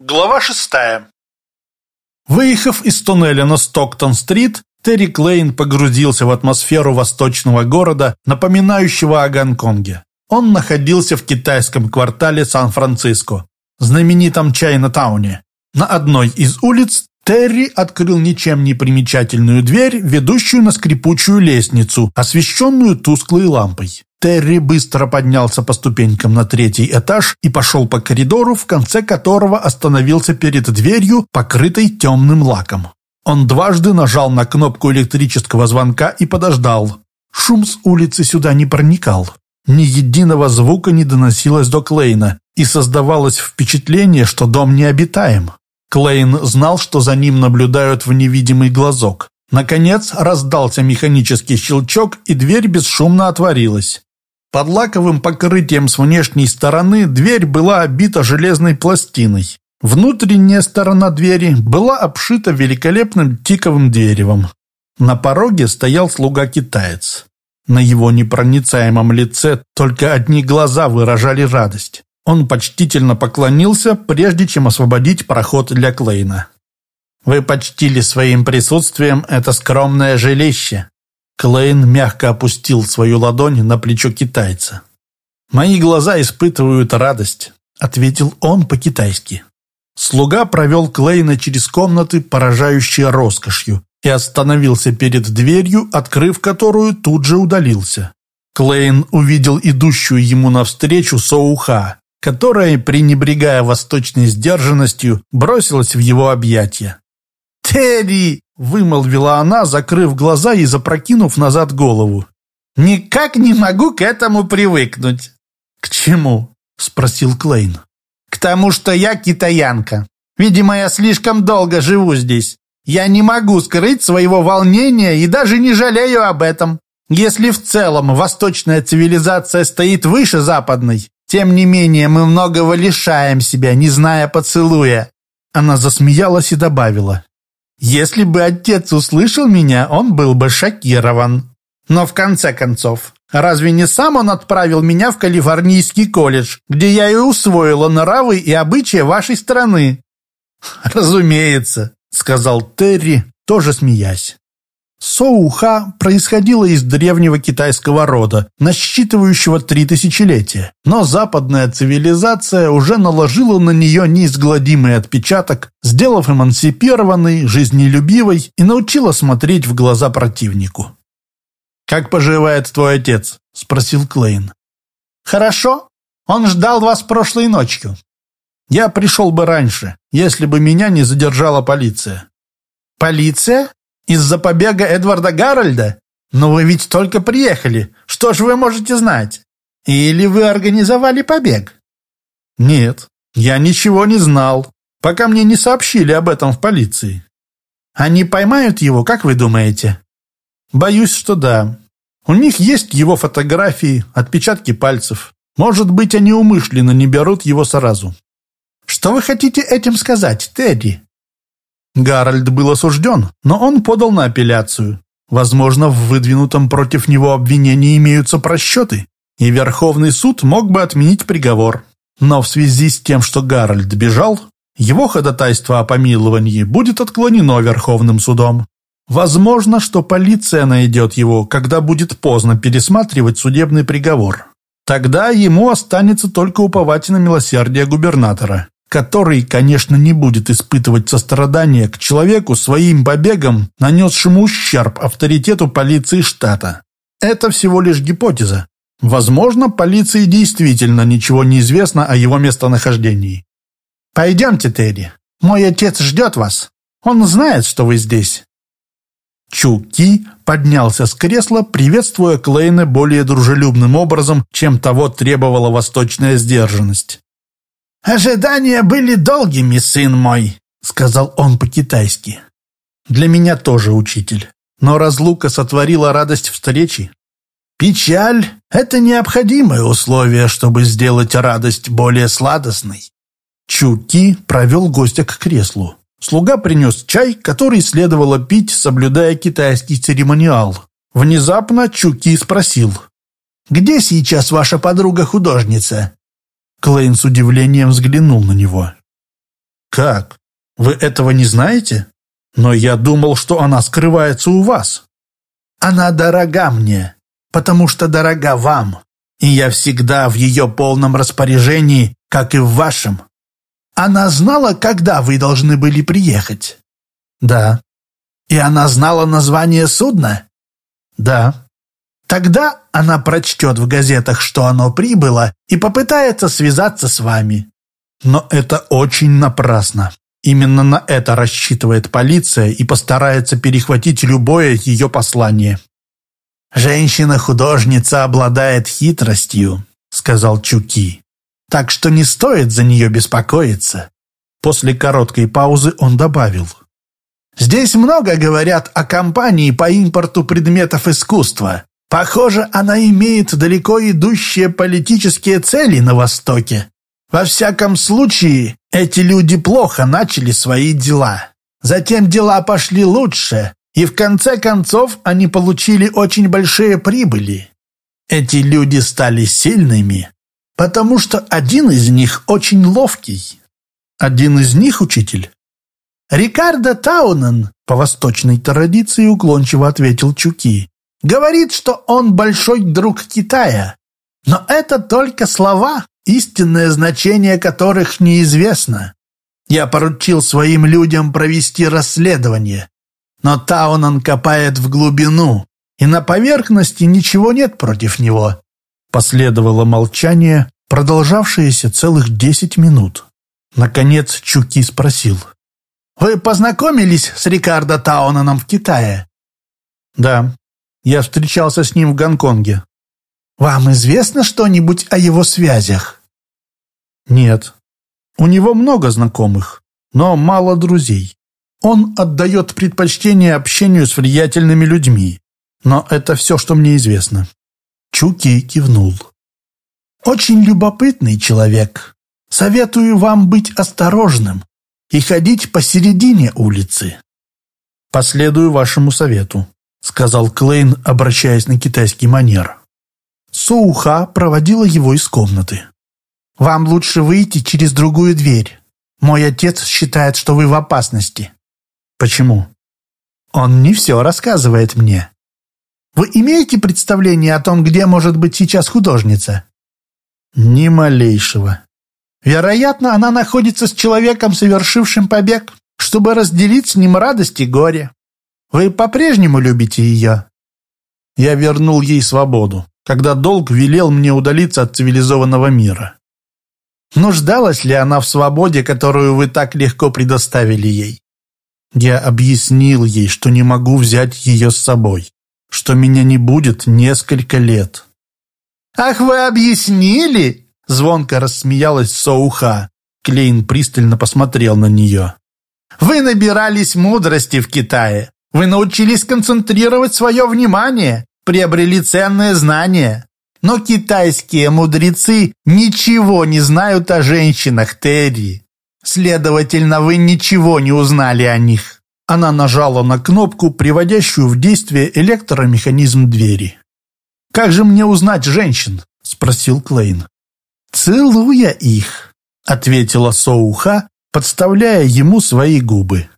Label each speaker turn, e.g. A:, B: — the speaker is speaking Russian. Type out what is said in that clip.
A: Глава шестая. Выехав из туннеля на Стоктон-стрит, Терри Клейн погрузился в атмосферу восточного города, напоминающего о Гонконге. Он находился в китайском квартале Сан-Франциско, знаменитом Чайна-тауне. На одной из улиц Терри открыл ничем не примечательную дверь, ведущую на скрипучую лестницу, освещенную тусклой лампой. Терри быстро поднялся по ступенькам на третий этаж и пошел по коридору, в конце которого остановился перед дверью, покрытой темным лаком. Он дважды нажал на кнопку электрического звонка и подождал. Шум с улицы сюда не проникал. Ни единого звука не доносилось до Клейна, и создавалось впечатление, что дом необитаем. Клейн знал, что за ним наблюдают в невидимый глазок. Наконец раздался механический щелчок, и дверь бесшумно отворилась. Под лаковым покрытием с внешней стороны дверь была обита железной пластиной. Внутренняя сторона двери была обшита великолепным тиковым деревом. На пороге стоял слуга-китаец. На его непроницаемом лице только одни глаза выражали радость. Он почтительно поклонился, прежде чем освободить проход для Клейна. «Вы почтили своим присутствием это скромное жилище», Клейн мягко опустил свою ладонь на плечо китайца. «Мои глаза испытывают радость», — ответил он по-китайски. Слуга провел Клейна через комнаты, поражающие роскошью, и остановился перед дверью, открыв которую тут же удалился. Клейн увидел идущую ему навстречу Соуха, которая, пренебрегая восточной сдержанностью, бросилась в его объятия. «Терри!» Вымолвила она, закрыв глаза и запрокинув назад голову. «Никак не могу к этому привыкнуть». «К чему?» – спросил Клейн. «К тому, что я китаянка. Видимо, я слишком долго живу здесь. Я не могу скрыть своего волнения и даже не жалею об этом. Если в целом восточная цивилизация стоит выше западной, тем не менее мы многого лишаем себя, не зная поцелуя». Она засмеялась и добавила. Если бы отец услышал меня, он был бы шокирован. Но в конце концов, разве не сам он отправил меня в Калифорнийский колледж, где я и усвоила нравы и обычаи вашей страны? Разумеется, сказал Терри, тоже смеясь. Соуха происходила из древнего китайского рода, насчитывающего три тысячелетия. Но западная цивилизация уже наложила на нее неизгладимый отпечаток, сделав эмансипированной, жизнелюбивой и научила смотреть в глаза противнику. «Как поживает твой отец?» – спросил Клейн. «Хорошо. Он ждал вас прошлой ночью. Я пришел бы раньше, если бы меня не задержала полиция». «Полиция?» Из-за побега Эдварда Гарольда? Но вы ведь только приехали. Что же вы можете знать? Или вы организовали побег? Нет, я ничего не знал, пока мне не сообщили об этом в полиции. Они поймают его, как вы думаете? Боюсь, что да. У них есть его фотографии, отпечатки пальцев. Может быть, они умышленно не берут его сразу. Что вы хотите этим сказать, Тедди? Гарольд был осужден, но он подал на апелляцию. Возможно, в выдвинутом против него обвинении имеются просчеты, и Верховный суд мог бы отменить приговор. Но в связи с тем, что Гарольд бежал, его ходатайство о помиловании будет отклонено Верховным судом. Возможно, что полиция найдет его, когда будет поздно пересматривать судебный приговор. Тогда ему останется только уповать на милосердие губернатора который, конечно, не будет испытывать сострадания к человеку своим побегом, нанесшему ущерб авторитету полиции штата. Это всего лишь гипотеза. Возможно, полиции действительно ничего не известно о его местонахождении. «Пойдемте, Терри. Мой отец ждет вас. Он знает, что вы здесь». Чуки поднялся с кресла, приветствуя Клейна более дружелюбным образом, чем того требовала восточная сдержанность. «Ожидания были долгими, сын мой», — сказал он по-китайски. «Для меня тоже учитель. Но разлука сотворила радость встречи. Печаль — это необходимое условие, чтобы сделать радость более сладостной». Чуки провел гостя к креслу. Слуга принес чай, который следовало пить, соблюдая китайский церемониал. Внезапно Чуки спросил. «Где сейчас ваша подруга-художница? Клейн с удивлением взглянул на него. Как? Вы этого не знаете? Но я думал, что она скрывается у вас. Она дорога мне, потому что дорога вам, и я всегда в ее полном распоряжении, как и в вашем. Она знала, когда вы должны были приехать? Да. И она знала название судна? Да. Тогда она прочтет в газетах, что оно прибыло, и попытается связаться с вами. Но это очень напрасно. Именно на это рассчитывает полиция и постарается перехватить любое ее послание. «Женщина-художница обладает хитростью», — сказал Чуки. «Так что не стоит за нее беспокоиться». После короткой паузы он добавил. «Здесь много говорят о компании по импорту предметов искусства. Похоже, она имеет далеко идущие политические цели на Востоке. Во всяком случае, эти люди плохо начали свои дела. Затем дела пошли лучше, и в конце концов они получили очень большие прибыли. Эти люди стали сильными, потому что один из них очень ловкий. Один из них, учитель? Рикардо Таунен, по восточной традиции уклончиво ответил Чуки, говорит, что он большой друг Китая. Но это только слова, истинное значение которых неизвестно. Я поручил своим людям провести расследование, но Таунан копает в глубину, и на поверхности ничего нет против него». Последовало молчание, продолжавшееся целых десять минут. Наконец Чуки спросил. «Вы познакомились с Рикардо Таунаном в Китае?» «Да, я встречался с ним в Гонконге». «Вам известно что-нибудь о его связях?» «Нет. У него много знакомых, но мало друзей. Он отдает предпочтение общению с влиятельными людьми. Но это все, что мне известно. Чуки кивнул. Очень любопытный человек. Советую вам быть осторожным и ходить посередине улицы. Последую вашему совету, сказал Клейн, обращаясь на китайский манер. Соуха проводила его из комнаты. «Вам лучше выйти через другую дверь. Мой отец считает, что вы в опасности». Почему? Он не все рассказывает мне. Вы имеете представление о том, где может быть сейчас художница? Ни малейшего. Вероятно, она находится с человеком, совершившим побег, чтобы разделить с ним радость и горе. Вы по-прежнему любите ее? Я вернул ей свободу, когда долг велел мне удалиться от цивилизованного мира. Нуждалась ли она в свободе, которую вы так легко предоставили ей? Я объяснил ей, что не могу взять ее с собой, что меня не будет несколько лет. «Ах, вы объяснили?» Звонко рассмеялась Соуха. Клейн пристально посмотрел на нее. «Вы набирались мудрости в Китае. Вы научились концентрировать свое внимание, приобрели ценные знания. Но китайские мудрецы ничего не знают о женщинах, Терри. Следовательно, вы ничего не узнали о них». Она нажала на кнопку, приводящую в действие электромеханизм двери. «Как же мне узнать женщин?» – спросил Клейн. «Целуя их», – ответила Соуха, подставляя ему свои губы.